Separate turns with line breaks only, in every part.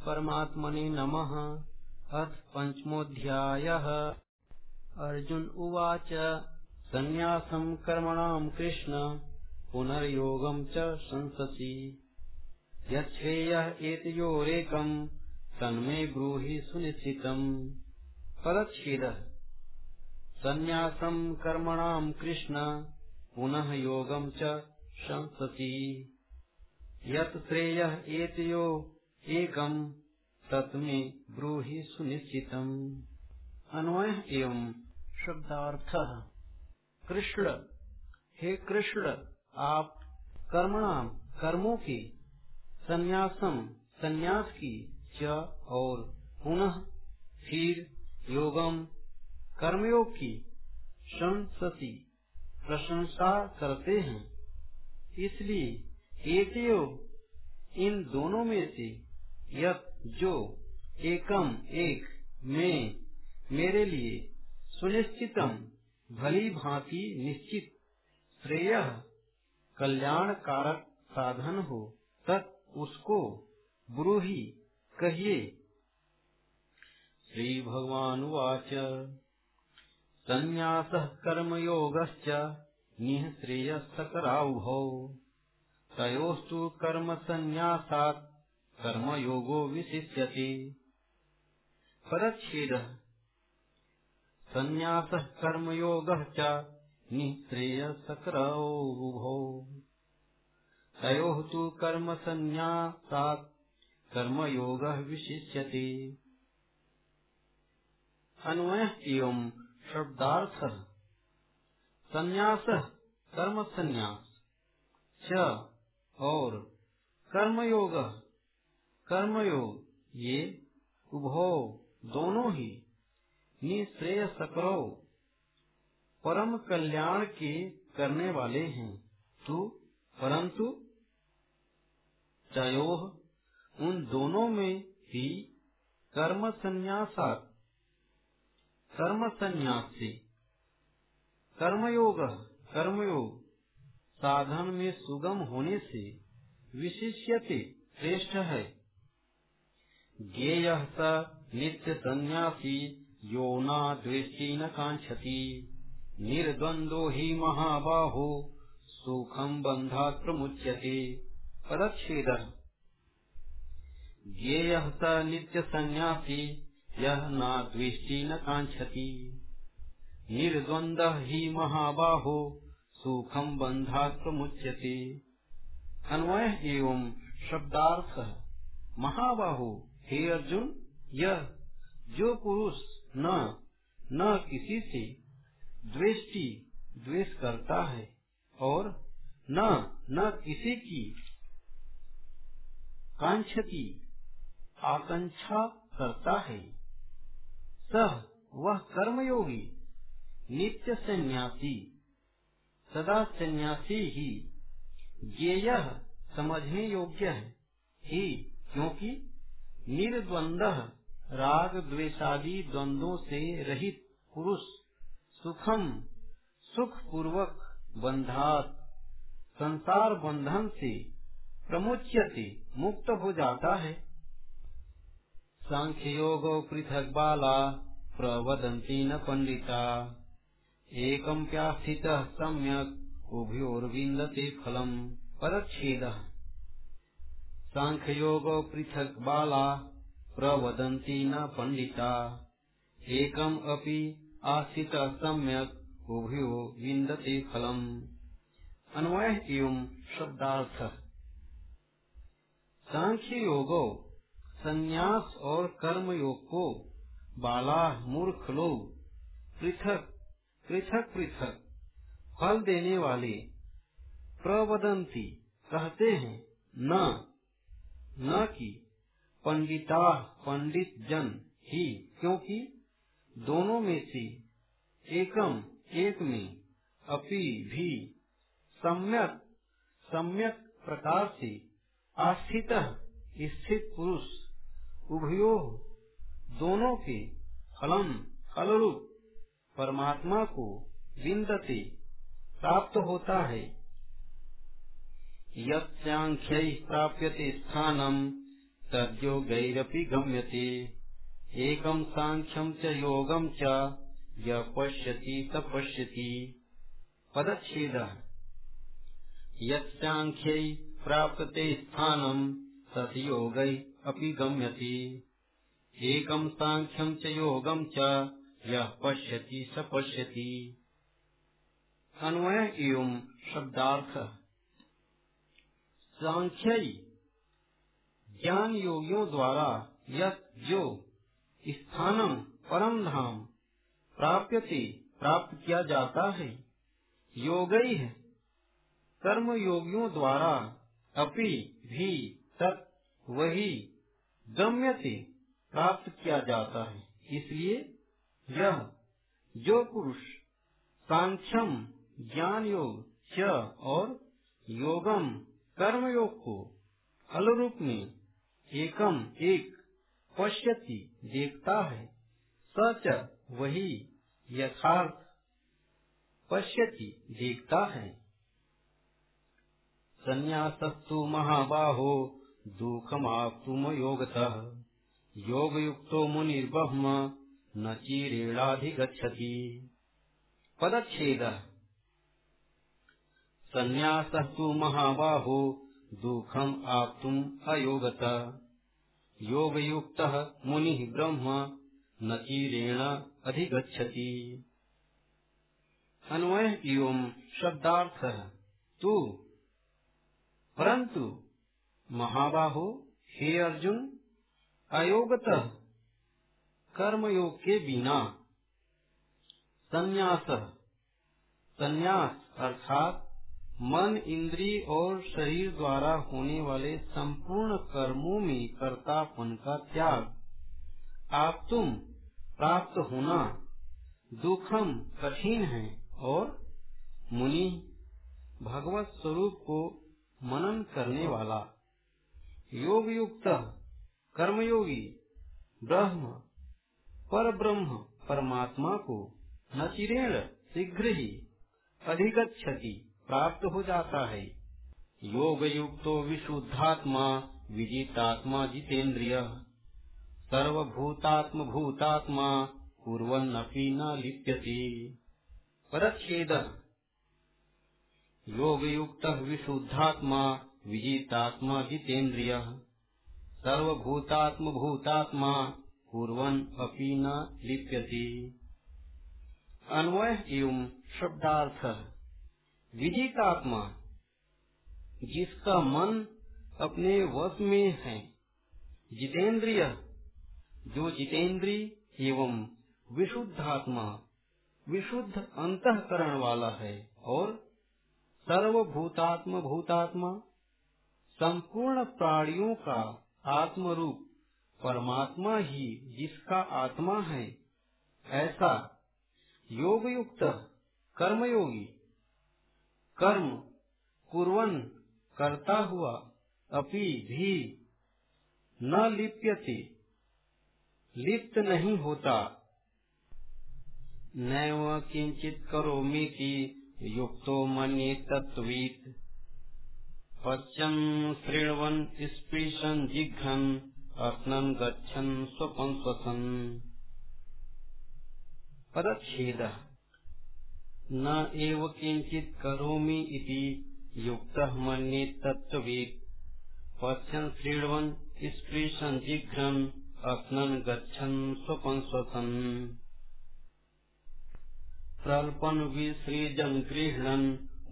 श्रीपरमात्मने नमः। अथ पञ्चमोऽध्यायः। अर्जुन उवाच, सन्न्यासं कर्मणां कृष्ण, पुनर्योगं च संससि। यच्छ्रेयः तन्मे ब्रूहि सुनिश्चितम्। परच्छेदः। सन्न्यासं कर्मणां कृष्ण, पुनः योगं च संससि। यत् एकम तत्मे ब्रूहि सुनिश्चितम। अन्वय एवं शब्दार्थ। कृष्ण, हे कृष्ण, आप कर्मणाम कर्मों की संन्यासम संन्यास की च और पुनः फिर योगम कर्मयोग की संसति प्रशंसा करते हैं। इसलिए एक इन दोनों में से यत जो एकम एक में मेरे लिए सुनिश्चितम भली भांति निश्चित श्रेय कल्याण कारक साधन हो, तत् उसको ब्रूही कहिए। श्री भगवान वाच संन्यास कर्मयोगश्च निःश्रेय सकराउभौ तयोस्तु कर्म संन्यासात् कर्मयोगो विशिष्यते। परच्छेदः। संन्यासः कर्मयोगः च निःश्रेयसकरौभौ तयोः तु कर्मसन्न्यासात् कर्मयोगः विशिष्यते। अन्वय एवं शब्दार्थ। संन्यास कर्म संन्यास च और कर्मयोग। कर्मयोग, ये उभो दोनों ही निश्रेय सकरो, परम कल्याण के करने वाले हैं। तू, परंतु चयोह उन दोनों में ही कर्म संन्यासात, कर्म संन्यास। से कर्मयोग कर्मयोग, साधन में सुगम होने से विशिष्यते, श्रेष्ठ है। ज्ञेय स नित्य संन्यासी यो न द्वेष्टि न कांक्षति। निर्द्वंदो ही महाबाहो सुखम बंधा प्रमुच्यते। पदच्छेद। ज्ञेय स नित्य संन्यासी यह न द्वेष्टि न कांक्षति। निर्द्वंद ही महाबाहो सुखम बंधा प्रमुच्यते। अन्वय एवं शब्दार्थ। महाबाहो हे अर्जुन, यह जो पुरुष न न किसी से द्वेष्टि द्वेष करता है और न न किसी की कांक्षति आकांक्षा करता है, सह वह कर्मयोगी, नित्य सन्यासी, सदा सन्यासी ही, ज्ञेय समझने योग्य है। ही, क्योंकि निर्द्वंद, राग द्वेषादि द्वंद्वों से रहित पुरुष सुखम सुख पूर्वक बंधात, संसार बंधन से प्रमुच्यते, मुक्त हो जाता है। सांख्य योग पृथक बाला प्रवदंती न पंडिता। एकम प्यास्थित सम्यक उभयोर्विंदते फलम, परच्छेद। सांख्य योग पृथक बाला, प्रवदन्ति न पंडिता एकम अपि आस्थित सम्यक, उभयो विन्दते फलम। अन्वय एवं शब्दार्थ? सांख्य योगो संन्यास और कर्म योग को बाला मूर्ख लोग पृथक पृथक पृथक फल देने वाले प्रवदंती कहते हैं न। न कि पंडिता पंडित जन ही, क्योंकि दोनों में से एकम एक में अपि भी सम्यक सम्यक प्रकार से आस्थित स्थित पुरुष उभयो दोनों के फलम फलरूप परमात्मा को विन्दते प्राप्त होता है। यत्यांख्य प्राप्यते स्थानम तद्योगैरपि गम्यते। एकं साङ्ख्यं च योगं च, य पश्यति स पश्यति। पदच्छेदः। यत्साङ्ख्यै प्राप्ते स्थानं तत् योगै अपि गम्यते। एकं साङ्ख्यं च योगं च, यः स पश्यति। एवं शब्दार्थ। सांख्य ज्ञान योगियों द्वारा यह जो स्थानम परम धाम प्राप्यते प्राप्त किया जाता है। योग है कर्म योगियों द्वारा अपि भी तक वही गम्यते प्राप्त किया जाता है। इसलिए यह जो पुरुष सांख्यम ज्ञान योग और योगम कर्म योग को फल रूप में एकम एक पश्यति, देखता है। सच वही यथार्थ पश्यति, देखता है। संन्यासस्तु महाबाहो दुखमाप्तुम योगतः योग युक्तो मुनिर्ब्रह्म, न चीरेणाधिगच्छति। पदच्छेदः। संन्यासः तु महाबाहो, दुःखम् आप्तुम् अयोगत। योगयुक्तः मुनिः ब्रह्म, न चीरेण अधिगच्छति। अन्वय एवं शब्दार्थ तू। परंतु महाबाहो, हे अर्जुन, अयोगत कर्मयोग के बिना संन्यास। संन्यास अर्थात मन इंद्री और शरीर द्वारा होने वाले संपूर्ण कर्मों में कर्तापन का त्याग। आप तुम प्राप्त होना दुखम कठिन है और मुनि भगवत स्वरूप को मनन करने वाला। योग युक्त कर्मयोगी, ब्रह्म पर ब्रह्म परमात्मा को नचिरेण शीघ्र ही प्राप्त हो जाता है। योग युक्तो विशुद्धात्मा, विजितात्मा जितेन्द्रिय सर्वभूतात्म भूतात्मा कुर्वन्नपि न लिप्यते। परच्छेद। योग युक्त विशुद्धात्मा, विजितात्मा जितेन्द्रिय सर्वभूतात्म भूतात्मा कुर्वन् अपि न लिप्यते। अन्वय एवं शब्दार्थ। विजित आत्मा जिसका मन अपने वश में है। जितेंद्रिय, जो जितेंद्री एवं विशुद्ध आत्मा विशुद्ध अंतकरण वाला है और सर्वभूतात्म भूतात्मा संपूर्ण प्राणियों का आत्म रूप परमात्मा ही जिसका आत्मा है, ऐसा योग युक्त कर्मयोगी कर्म कुर्वन करता हुआ, अपि भी न लिप्यते। लिप्त नहीं होता। नैव किंचित करोमीति युक्तो मन्ये तत्वीत पश्यन् शृण्वन् स्पृशन् जिघ्रन् अश्नन् गच्छन् स्वपन् स्वसन्। पदच्छेदः। न एव किञ्चित् करोमि इति युक्तः मन्ये तत्त्ववित् पश्यन् शृण्वन् स्पृशन् जिघ्रन् अश्नन् गच्छन् स्वपन् स्वसन् प्रल्पन् विसृजन् गृह्णन्,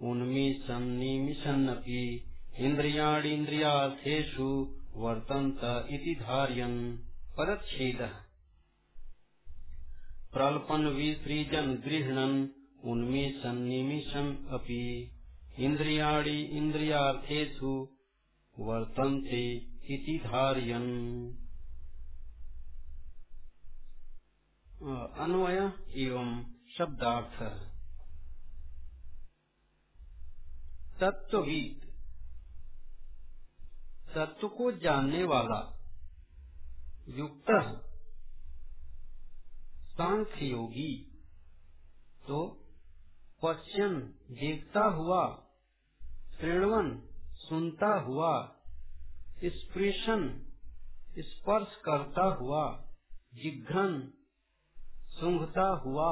उन्मिषन् निमिषन्नपि इन्द्रियाणीन्द्रियार्थेषु वर्तन्त इति धार्यन् पदच्छेदः प्रल्पन् विसृजन् गृह्णन् उन्मेषन् निमिषम् अपि इन्द्रियाणि इन्द्रियार्थेषु वर्तन्ते इति धारयन्। अन्वय एवं शब्दार्थ। तत्वविद तत्व को जानने वाला, युक्त, सांख्य योगी तो पश्चिम देखता हुआ श्रेणवन सुनता हुआ स्प्रेशन स्पर्श करता हुआ, जिघ्रन सुंघता हुआ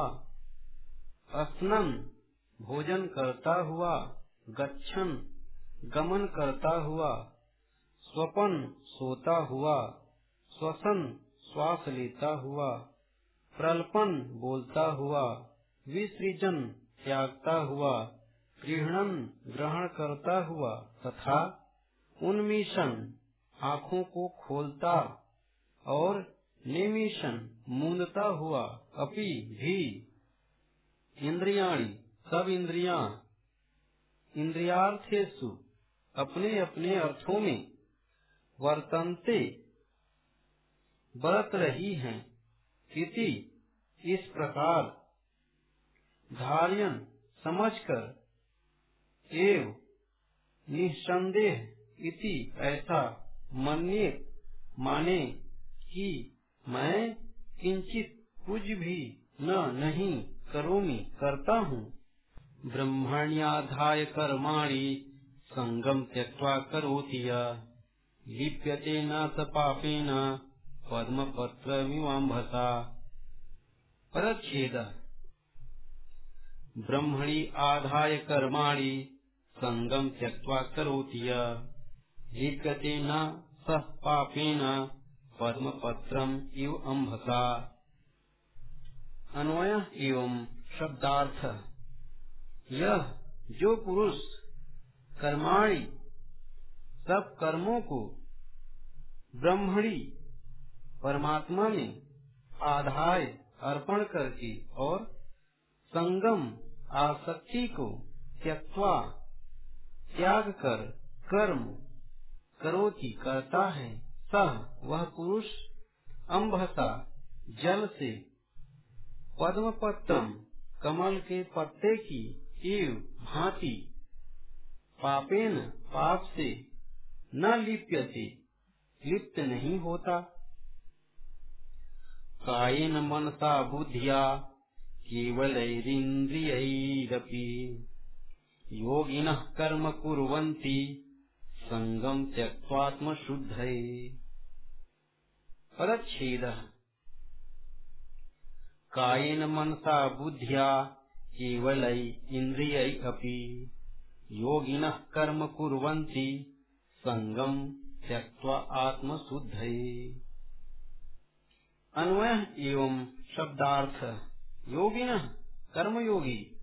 स्नन भोजन करता हुआ, गच्छन गमन करता हुआ, स्वपन सोता हुआ, श्वसन श्वास लेता हुआ, प्रलपन बोलता हुआ, विसृजन त्यागता हुआ गृहणन ग्रहण करता हुआ, तथा उन्मीशन आँखों को खोलता और निमिशन मूंदता हुआ, अपी भी इंद्रियाणी, सब इंद्रिया इंद्रियार्थेशु अपने अपने अर्थों में वर्तनते बरत रही हैं इति इस प्रकार धार्यन समझकर एव निसंदेह इति ऐसा मन्य माने कि मैं किंचित कुछ भी न नहीं करोमी, करता हूँ। ब्रह्मण्याधाय कर्माणि संगम त्यक्वा करोति लिप्यते न स पापेन पद्मपत्रमिवाम्भसा परच्छेद। ब्रह्मणि आधाय कर्माणि संगम त्यक्त्वा करोति न स पापेन पद्मपत्रम इव अम्भसा। अन्वय एवं शब्दार्थ। यह जो पुरुष, कर्माणी, सब कर्मों को ब्रह्मणी, परमात्मा में आधाय अर्पण करके और संगम आसक्ति को त्यक्वा त्याग कर कर्म करोति करता है, सह वह पुरुष अम्भसा जल से पद्म पत्रम कमल के पत्ते की एव भांति पापेन पाप से न लिप्यते, लिप्त नहीं होता। कायेन मनसा बुद्धिया केवलैरिन्द्रियैरपि योगिनः कर्म कुर्वन्ति सङ्गम् त्यक्त्वात्मशुद्धये। पदच्छेदः कायेन मनसा बुद्ध्या केवलै इन्द्रियै अपि योगिनः कर्म कुर्वन्ति सङ्गम् त्यक्त्वा आत्मशुद्धये। अन्वय एवं शब्दार्थ। योगिन कर्मयोगी।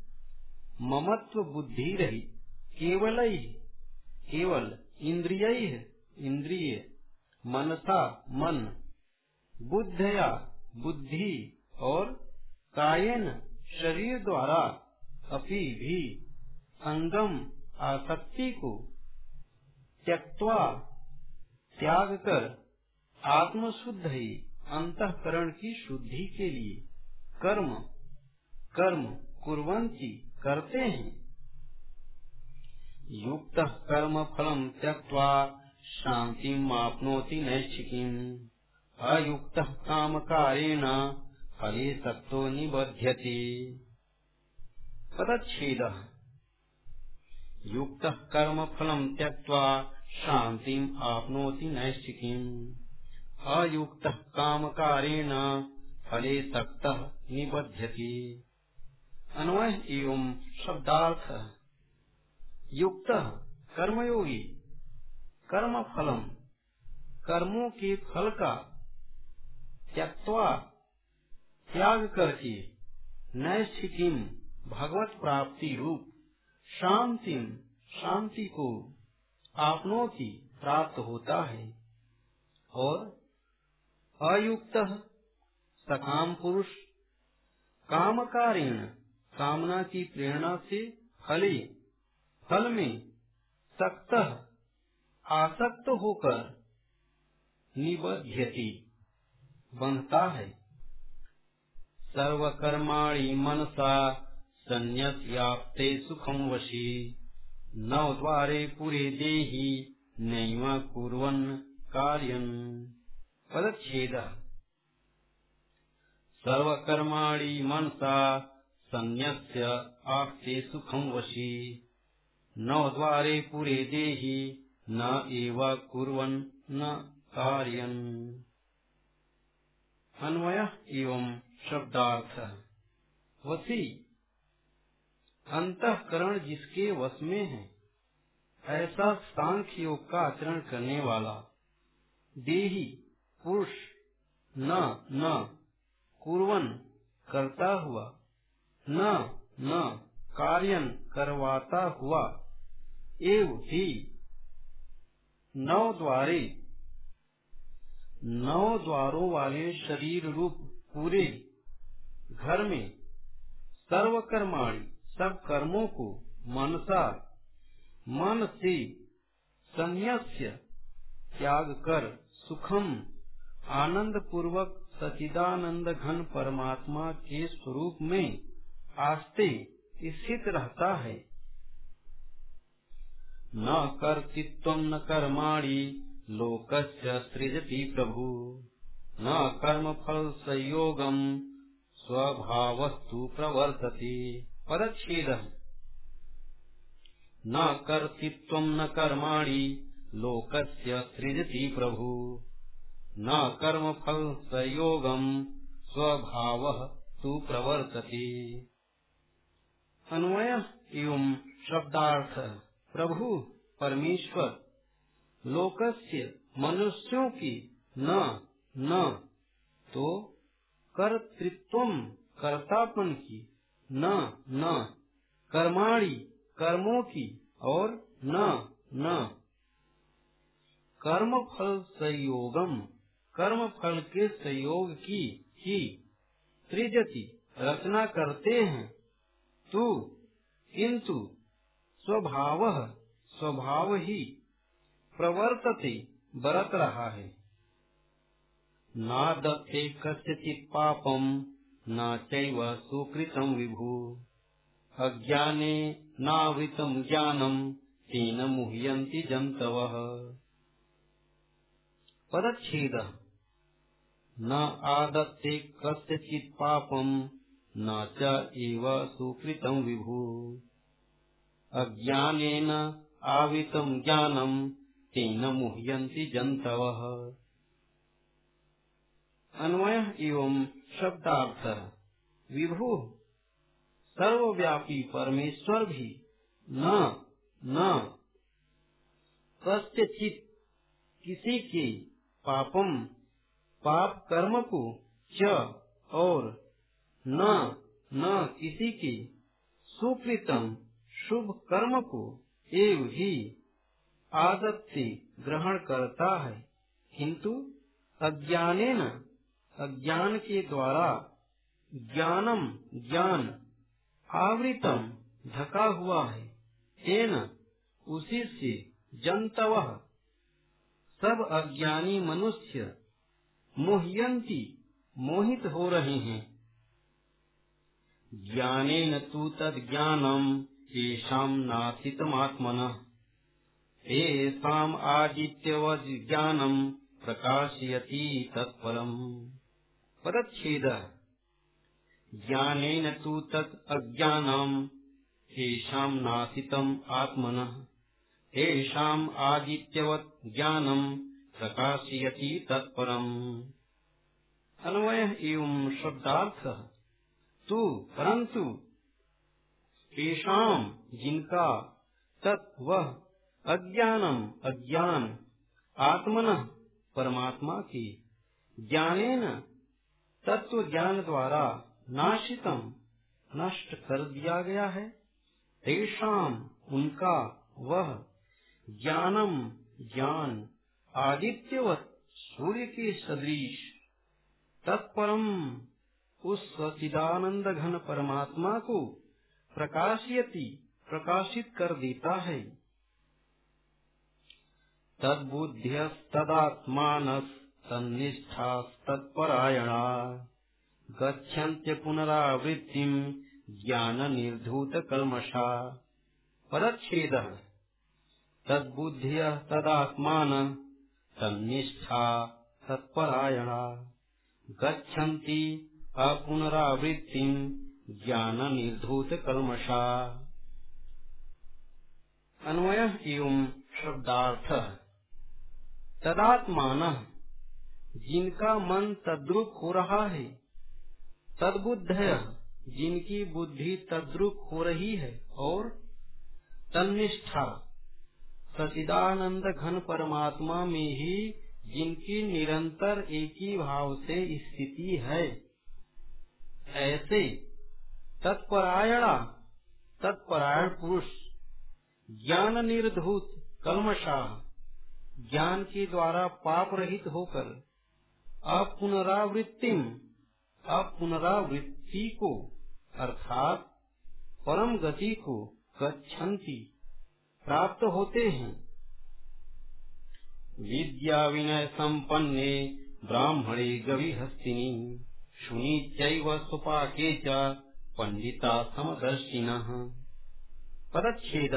ममत्व बुद्धि रही। केवल केवल इंद्रिय इंद्रिय। मनसा, मन। बुद्धया, बुद्धि। और कायन, शरीर द्वारा अपी भी। संगम, आसक्ति को त्यक्वा त्याग कर आत्मशुद्ध ही, अंतकरण की शुद्धि के लिए कर्म कर्म कुर्वंती करते हैं। युक्त कर्म फलम त्यक्वा शांति मापनोति नैष्ठिकीम। अयुक्त काम कारेण फले सत्तो निबध्यते। पदच्छेद युक्त कर्म फलम त्यक्वा शांति आपनोति नैष्ठिकीम। अयुक्त काम कारेण फले सक्त निबध्यति। अन्वय एवं शब्दार्थ युक्त कर्मयोगी कर्म फलम कर्मों के फल का त्यक्वा त्याग करके नैष्ठिकीम भगवत प्राप्ति रूप शांति शांति को आपनों की प्राप्त होता है। और अयुक्त सकाम पुरुष, कामकारेण कामना की प्रेरणा से फले। फल में सक्त, आसक्त होकर निबध्यति। बनता है। सर्वकर्माणि मनसा संन्याप्ते सुखम वशी। नव द्वारे पुरे देही नैव कुर्वन् कार्यम्। पदच्छेद। सर्वकर्माणि मनसा संन्यस्य आस्ते सुखं वशी। न द्वारे पुरे देहि, न एव कुर्वन्, न कार्यन। अन्वय एवं शब्दार्थ। वसी। अंतकरण जिसके वश में है, ऐसा सांख्य योग का आचरण करने वाला। देही, पुरुष, न न, कुरवन, करता हुआ। न न कार्यन करवाता हुआ। एव ही नौ द्वारे नौ द्वारों वाले शरीर रूप पूरे घर में सर्वकर्माणी, सब कर्मों को मनसा, मन से संयस्य त्याग कर सुखम आनंद पूर्वक सचिदानंद घन परमात्मा के स्वरूप में आस्ते स्थित रहता है। न कर्तृत्व न कर्माणी, लोकस्य सृजति प्रभु। न कर्म फल संयोगम स्वभावस्तु प्रवर्तते, परच्छेद। न कर्तृत्व न कर्माणि, लोकस्य सृजति प्रभु। न कर्म फल संयोगम स्वभाव तु प्रवर्तते। अन्वय एवं शब्दार्थ। प्रभु परमेश्वर, लोकस्य मनुष्यों की न न। तो कर्तृत्व कर्तापन की, न न। कर्माणी कर्मों की और न न। कर्म फल संयोगम कर्म फल के संयोग की ही त्रिजति रचना करते हैं। तू किंतु स्वभाव स्वभाव ही प्रवर्तते, बरत रहा है। न दत्ते कस्यचित् पापम, न चैव सुकृतम विभु। अज्ञाने नावृतम ज्ञानम, तेन मुह्यन्ति जन्तवः। पदच्छेद। न आदत्ते कस्यचित् पापम न च विभु। अज्ञानेन आवितम ज्ञानम तेन मुह्यन्ति जन्तवः। अन्वय एवं शब्दार्थ। विभु, सर्वव्यापी परमेश्वर भी न न। कस्यचित किसी के पापम पाप कर्म को च और न न किसी के सुकृतम शुभ कर्म को एव ही आदत ग्रहण करता है। किंतु अज्ञाने न अज्ञान के द्वारा ज्ञानम ज्ञान आवृतम ढका हुआ है। तेन उसी से जंतव सब अज्ञानी मनुष्य मोहयंती मोहित हो रहे हैं। ज्ञानेन तु तद ज्ञानम येषां नासितमात्मनः तेषाम् आदित्यवज्ञानम् प्रकाशयति तत्परम् पदच्छेदः। ज्ञानेन तु तत् अज्ञानम् येषाम् नाशितम् आत्मनः। तेषाम् आदित्यवत् ज्ञानम् प्रकाशयति तत्परम् अन्वय एवं शब्दार्थ। तू परंतु तेषाम जिनका तत् वह अज्ञानम अज्ञान, आत्मन परमात्मा की, ज्ञानेन तत्व ज्ञान द्वारा नाशितम, नष्ट कर दिया गया है। तेषाम उनका वह ज्ञानम ज्ञान, आदित्यवत सूर्य के सदृश, तत्परम उस सचिदानंद घन परमात्मा को प्रकाशयति, प्रकाशित कर देता है। तद्बुद्ध्यस्तदात्मानस्तन्निष्ठास्तत्परायणा गच्छन्त्य पुनरावृत्तिम् ज्ञाननिर्धूतकल्मषा। पदच्छेदः तद्बुद्ध्यः तदात्मान तन्निष्ठा तत्परायणा गच्छन्ति अपुनरावृत्तिम् ज्ञाननिर्धूतकल्मषा अन्वय एवं शब्दार्थ। तदात्मान, जिनका मन तद्रुप हो रहा है तदबुद्ध जिनकी बुद्धि तद्रुप हो रही है, और तनिष्ठा सचिदानंद घन परमात्मा में ही जिनकी निरंतर एक ही भाव से स्थिति है। ऐसे तत्परायणा, तत्परायण पुरुष ज्ञान निर्धूत कलमशाह ज्ञान के द्वारा पाप रहित होकर अपुनरावृत्तिम अपुनरावृत्ति को, अर्थात परम गति को गच्छन्ति, प्राप्त होते हैं। विद्या विनय संपन्ने ब्राह्मणे गवि हस्तिनी चैव सुपाके पंडिता समदर्शिन। पदच्छेद।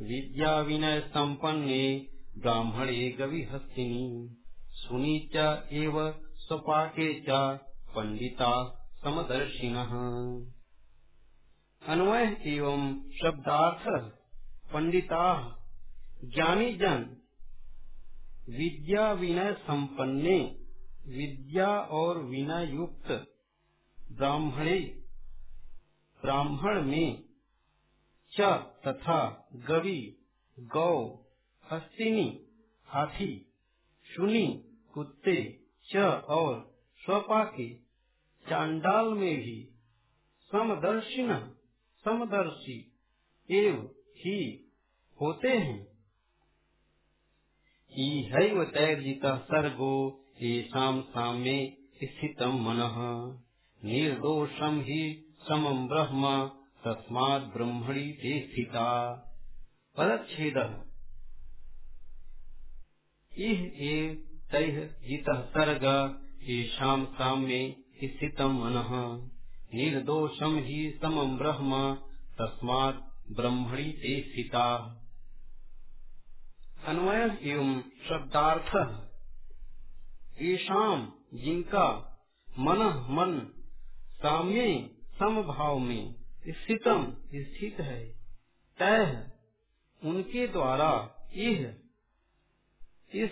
विद्या विनय संपन्ने ब्राह्मणे गवि हस्तिनी सुनी च एव स्वपाके पंडिता समदर्शिन। अन्वय एवं शब्दार्थ। पंडिता ज्ञानी जन विद्या विनय संपन्ने विद्या और विना युक्त ब्राह्मणे, ब्राह्मण में च तथा गवि, गौ, हस्तिनी, हाथी, सुनी, कुत्ते, च और स्वपा के चांडाल में भी समदर्शिन, समदर्शी एव ही होते हैं। इहैव तैर्जितः सर्गो येषाम् साम्ये स्थितम् मनः। निर्दोषम् हि समम् ब्रह्म तस्मात् ब्रह्मणि ते स्थिता। पदच्छेदः। सर्ग येषाम् साम्ये स्थितम् मनः। निर्दोषम् हि समम् ब्रह्म तस्मात् ब्रह्मणि ते स्थिता। अन्वय एवं शब्दार्थ। ईशाम, जिनका मन मन, साम्य, समभाव में स्थितम, स्थित है। तय उनके द्वारा यह इस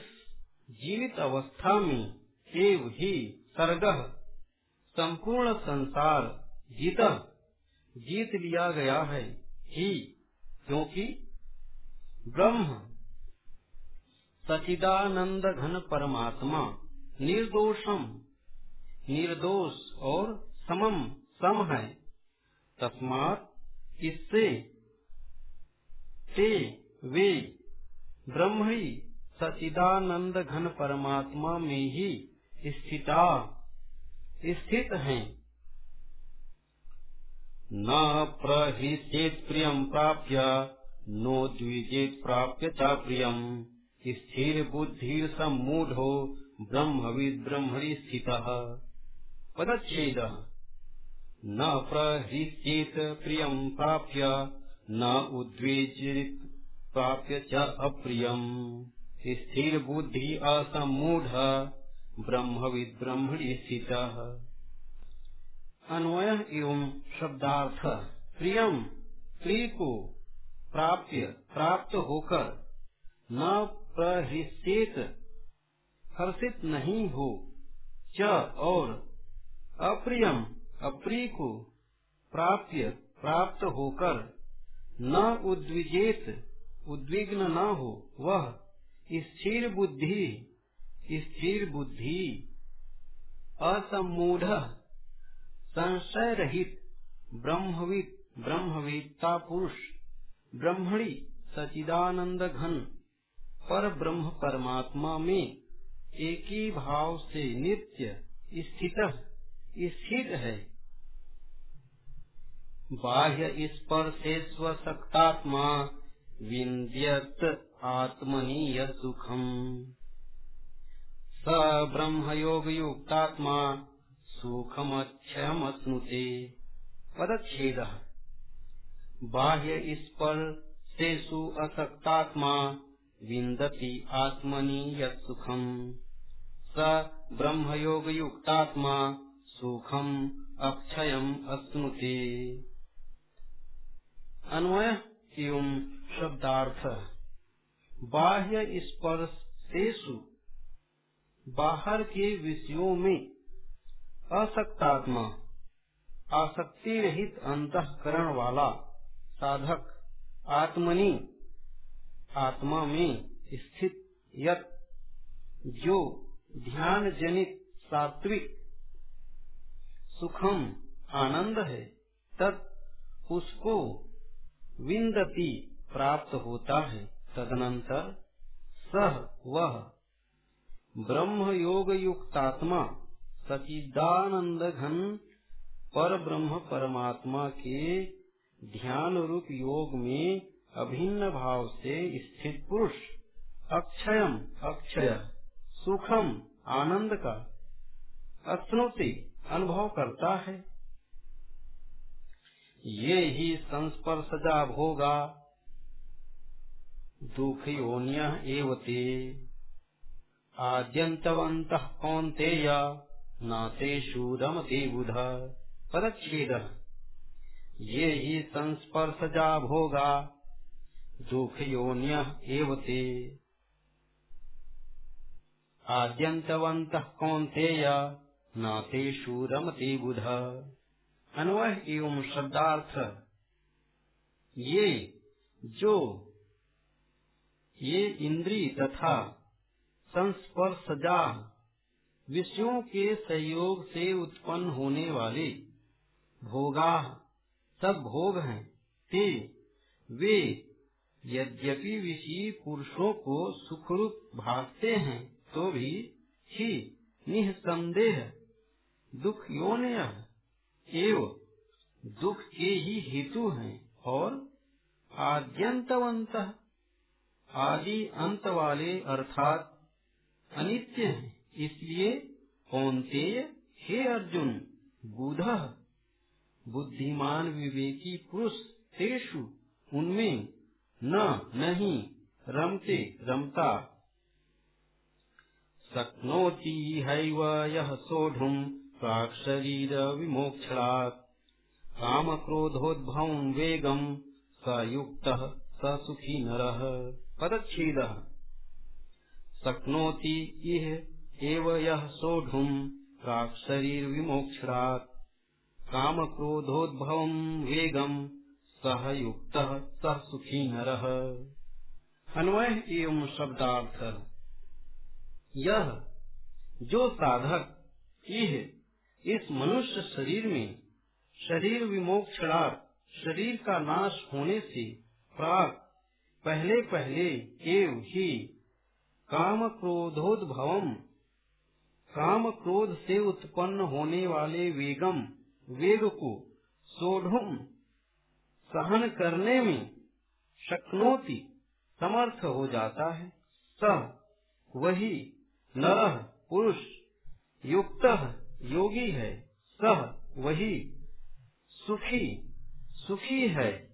जीवित अवस्था में एव ही सर्ग, संपूर्ण संसार जीत जीत लिया गया है, ही, क्योंकि ब्रह्म सचिदानंद घन परमात्मा निर्दोषम, निर्दोष और समम, सम है। तस्मात इससे ते वे ब्रह्म ही सचिदानंद घन परमात्मा में ही स्थिता, स्थित हैं। न प्रहिष्येत प्रियम प्राप्य, नो द्विजेत प्राप्य चा प्रियम। स्थिर बुद्धि सम्मूढ़ो ब्रह्मविद ब्रह्मणि स्थित पदच्छेद। न प्रहृष्येत प्रियम प्राप्य, न उद्वेजित प्राप्य च अप्रियम। स्थिर बुद्धि असमूढ़ ब्रह्मविद ब्रह्मणि स्थित अन्वय एवं शब्दार्थ। प्रियम प्रिय को प्राप्य, प्राप्त होकर, न प्रहिष्येत हर्षित नहीं हो। च और अप्रियम अप्रिय को प्राप्य, प्राप्त होकर न उद्विजेत, उद्विग्न न हो। वह स्थिर बुद्धि स्थिर बुद्धि असमूढ़ संशय रहित ब्रह्मविद, ब्रह्मवेत्ता पुरुष, ब्रह्मणि सचिदानंद घन पर ब्रह्म परमात्मा में एक ही भाव से नित्य स्थित स्थित है। बाह्य स्पर्शे स्वशक्तात्मा विन्द्यत आत्मनीय सुखम। स ब्रह्म योग युक्तात्मा सुखम सुखमक्षयमश्नुते। पदछेद बाह्य स्पर्शेषु असक्तात्मा विन्दति आत्मनि यत्सुखम् स ब्रह्मयोगयुक्तात्मा सुखम् अक्षयम् अश्नुते अन्वय एवं शब्दार्थ। बाह्य स्पर्श तेसु बाहर के विषयों में असक्तात्मा आसक्ति रहित अंतकरण वाला साधक, आत्मनि आत्मा में स्थित यत जो ध्यान जनित सात्विक सुखम आनंद है तत् उसको विंदती प्राप्त होता है। तदनंतर सह वह ब्रह्म योग युक्तात्मा सचिदानंद घन पर ब्रह्म परमात्मा के ध्यान रूप योग में अभिन्न भाव से स्थित पुरुष अक्षयम अक्षय सुखम आनंद का अश्नुति अनुभव करता है। ये ही संस्पर्शजा भोगा दुख योनिया एवते आद्यंतवंत कौंतेय नातेषु रमते बुध परच्छेद ये ही संस्पर्शजा भोगा दुख योन्य एवते। आद्यंतवंत कौंतेय नातेषु रमते बुध। अन्वय एवं शब्दार्थ। ये, जो, ये इंद्री तथा संस्पर्शजा विषयों के सहयोग से उत्पन्न होने वाले भोगा, सब भोग हैं, ते, वे यद्यपि विषय पुरुषों को सुखरूप भागते हैं तो भी ही निसंदेह दुख योन एवं दुख के ही हेतु हैं और आद्यंतवंत आदि अंत वाले अर्थात अनित्य हैं। इसलिए कौनते हे अर्जुन, बुध, बुद्धिमान विवेकी पुरुष, तेषु, उनमें न, नहीं, रमते, रमता। शक्नोति हैव यः सोढुम् प्राक्शरीर विमोक्षणात् काम क्रोधोद्भवम् वेगम् स युक्तः, स सुखी नरः। पदच्छेदः। शक्नोति इह एव यः सोढुम् प्राक्शरीर्विमोक्षणात्। काम क्रोधोद्भव वेगम सह युक्त सह सुखी नर। अन्वय एवं शब्दार्थ। यह जो साधक इह इस मनुष्य शरीर में शरीर विमोक्षणार्थ, शरीर का नाश होने से प्राक पहले पहले एव ही काम क्रोधोद्भवम काम क्रोध से उत्पन्न होने वाले वेगम, वेग को सोढ़ुम सहन करने में शक्नोति समर्थ हो जाता है। सह वही नर पुरुष, युक्त योगी है। सह, वही सुखी सुखी है।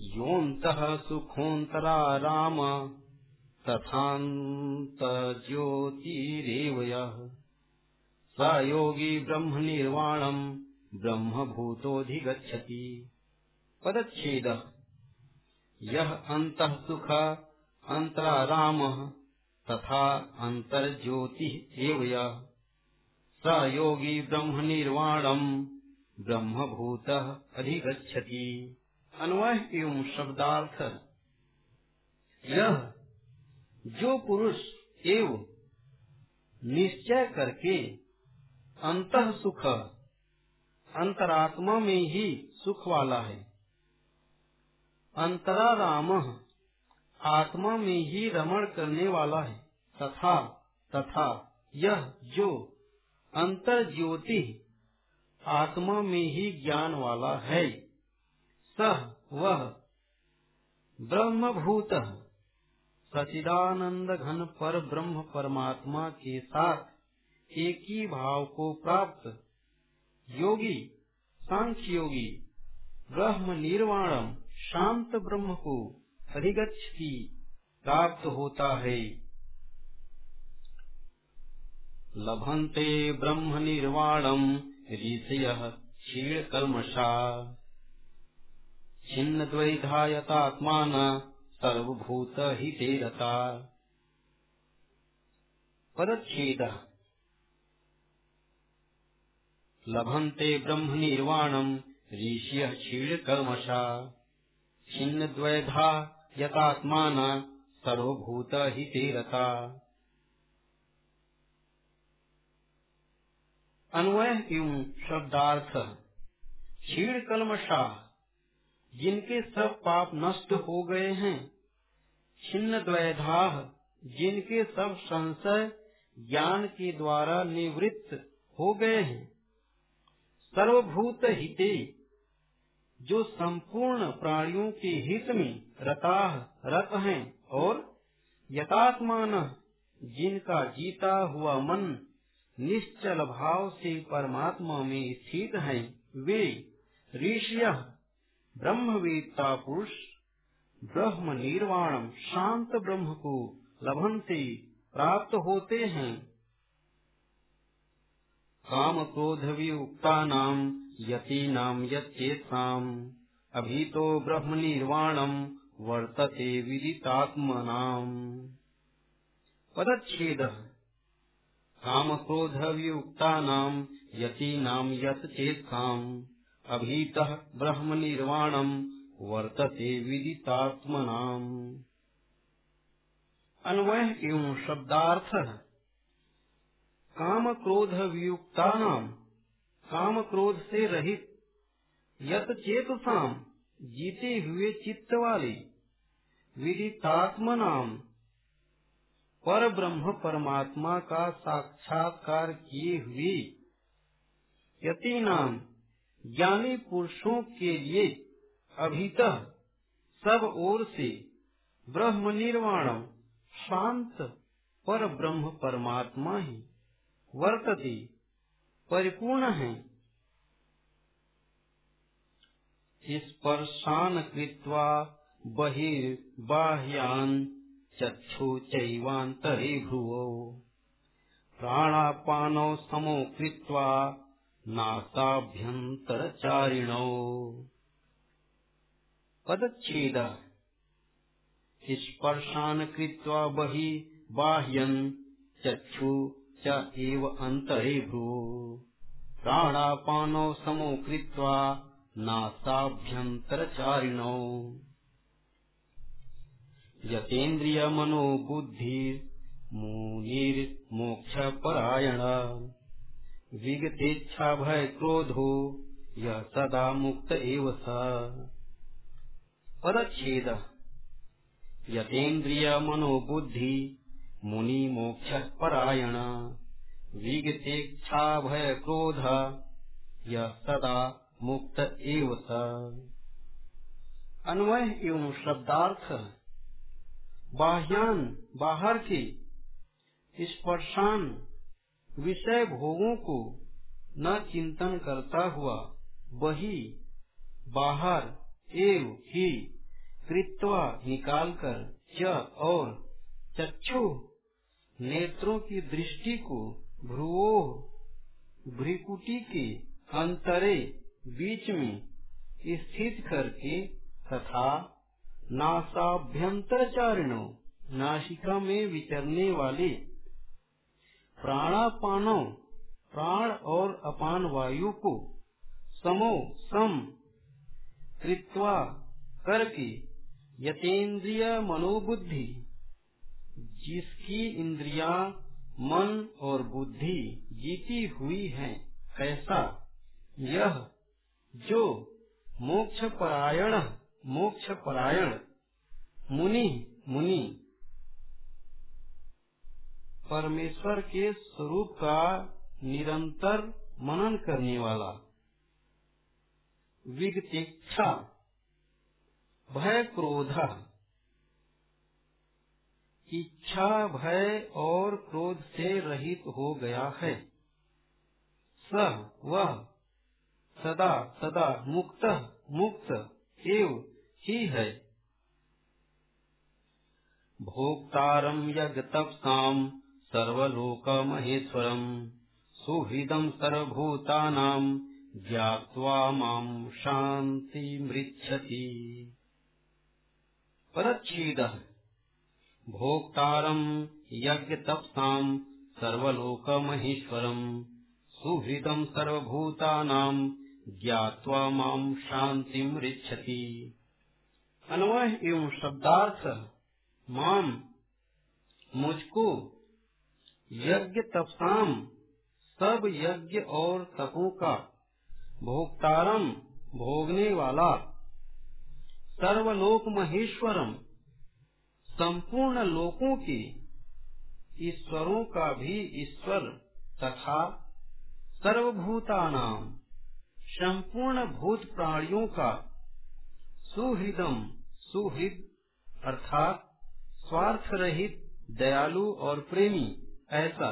योत सुखोतरा राम तथात ज्योतिरव स योगी ब्रह्म निर्वाणम ब्रह्म भूतोधिगछति पदछेद यह अंत सुख अंतराराम तथा अंतर्ज्योति एव स योगी ब्रह्म निर्वाणम ब्रह्म भूत अधिगछति अन्वय एवं शब्दार्थ। यह जो पुरुष एवं निश्चय करके अंत सुख अंतरात्मा में ही सुख वाला है। अंतराराम आत्मा में ही रमण करने वाला है। तथा तथा, यह जो अंतर ज्योति आत्मा में ही ज्ञान वाला है, सह वह ब्रह्म भूत सचिदानंद घन पर ब्रह्म परमात्मा के साथ एक ही भाव को प्राप्त योगी, सांख्य योगी, ब्रह्म निर्वाणम, शांत ब्रह्म को अधिगछति प्राप्त होता है। लभंते ब्रह्म निर्वाणम, ऋषय क्षीण कलमशा छिन्न द्वैधायतात्मान सर्वभूतहिते रता पदच्छेदः। लभन्ते ब्रह्मनिर्वाणम् ऋष्यः क्षीणकल्मषा छिन्नद्वैधा यतात्माना सर्वभूतहिते रता। अन्वय एवं शब्दार्थ? क्षीण कलमशाह जिनके सब पाप नष्ट हो गए हैं। छिन्न द्वैधाह जिनके सब संशय ज्ञान के द्वारा निवृत्त हो गए हैं। सर्वभूत हिते जो संपूर्ण प्राणियों के हित में रताह, रत हैं और यथात्मान, जिनका जीता हुआ मन निश्चल भाव से परमात्मा में स्थित है, वे ऋषि ब्रह्मवेत्ता पुरुष, ब्रह्म निर्वाण, शांत ब्रह्म को लभन से प्राप्त होते हैं। काम क्रोध वियुक्ता नाम यती अभी तो ब्रह्म निर्वाणम वर्तते विदितात्मनाम। पदच्छेद। काम क्रोध वियुक्तानाम् यतीनाम् यत् चेत्साम् ब्रह्म निर्वाणम् वर्तते विदितात्मनाम्। अन्वय एवं शब्दार्थ। काम क्रोध वियुक्ता नाम काम क्रोध से रहित यत चेतसाम जीते हुए चित्त वाले विदितात्मनाम। पर ब्रह्म परमात्मा का साक्षात्कार किए हुए यति नाम ज्ञानी पुरुषों के लिए अभीत, सब ओर से ब्रह्म निर्वाण शांत पर ब्रह्म परमात्मा ही। वर्तते, परिपूर्ण है। स्पर्शान कृत्वा बहिर्बाह्यान चक्षु चैवान्तरे भ्रुवौ। प्राणापानौ समो कृत्वा नासाभ्यन्तरचारिणौ। पदच्छेद। स्पर्शान् कृत्वा बहिः बाह्यन् चक्षु च एव अन्तरे भ्रुवो प्राणापानौ समो कृत्वा नासाभ्यन्तरचारिणौ। यतेन्द्रिय मनो बुद्धि मुनिर्मोक्ष परायण विगतेच्छा भय क्रोधो यह सदा मुक्त एव स। पदच्छेद यतेन्द्रिय मनो बुद्धि मुनि मोक्ष परायण। विगतेच्छा भय क्रोध यह सदा मुक्त एव अन्वय एवं शब्दार्थ। बाह्यान, बाहर के स्पर्शान विषय भोगों को न चिंतन करता हुआ वही बाहर एव ही कृत्वा निकालकर च और चक्षु नेत्रों की दृष्टि को भ्रुवो भ्रिकुटी के अंतरे बीच में स्थित करके तथा नासाभ्यंतर नासाभ्यंतरचारिणो नासिका में विचरने वाले प्राणापानो, प्राण और अपान वायु को समो सम कृत्वा करके यतेन्द्रिय मनोबुद्धि जिसकी इंद्रिया मन और बुद्धि जीती हुई है ऐसा यह जो मोक्ष परायण मोक्ष परायण मुनि मुनि, परमेश्वर के स्वरूप का निरंतर मनन करने वाला विगतिक्षा भय क्रोध इच्छा भय और क्रोध से रहित हो गया है। सह वह सदा सदा मुक्त मुक्त एव ही है। भोक्तारम् यज्ञतप्साम् सर्वलोकमहेश्वरम् सुहृदम् सर्वभूतानाम् ज्ञात्वा माम् शान्तिमृच्छति परच्छेद। भोक्तारम् यज्ञतप्साम् सर्वलोकमहेश्वरम्। सुहृदम् सर्वभूतानाम् ज्ञात्वा माम् शान्तिम् ऋच्छति अन्वय एवं शब्दार्थ, माम मुझको यज्ञ तपसाम सब यज्ञ और तपों का भोक्तारम भोगने वाला सर्वलोक महेश्वरम संपूर्ण लोकों के ईश्वरों का भी ईश्वर तथा सर्वभूतानाम संपूर्ण भूत प्राणियों का सुहृदम सुहृद अर्थात स्वार्थ रहित दयालु और प्रेमी ऐसा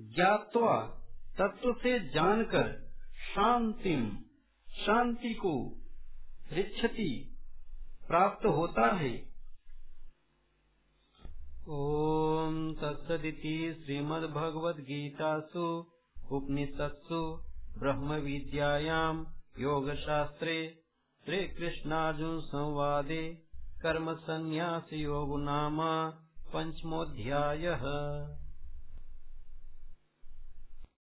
ज्ञातवा तत्व से जानकर शांतिम शांति को रिच्छति प्राप्त होता है। ओम तत्सदिति श्रीमद्भगवद्गीतासु उपनिषत्सु ब्रह्म विद्यायाम योग शास्त्रे श्री कृष्णार्जुन संवादे कर्म संन्यास योग नाम पंचमोऽध्यायः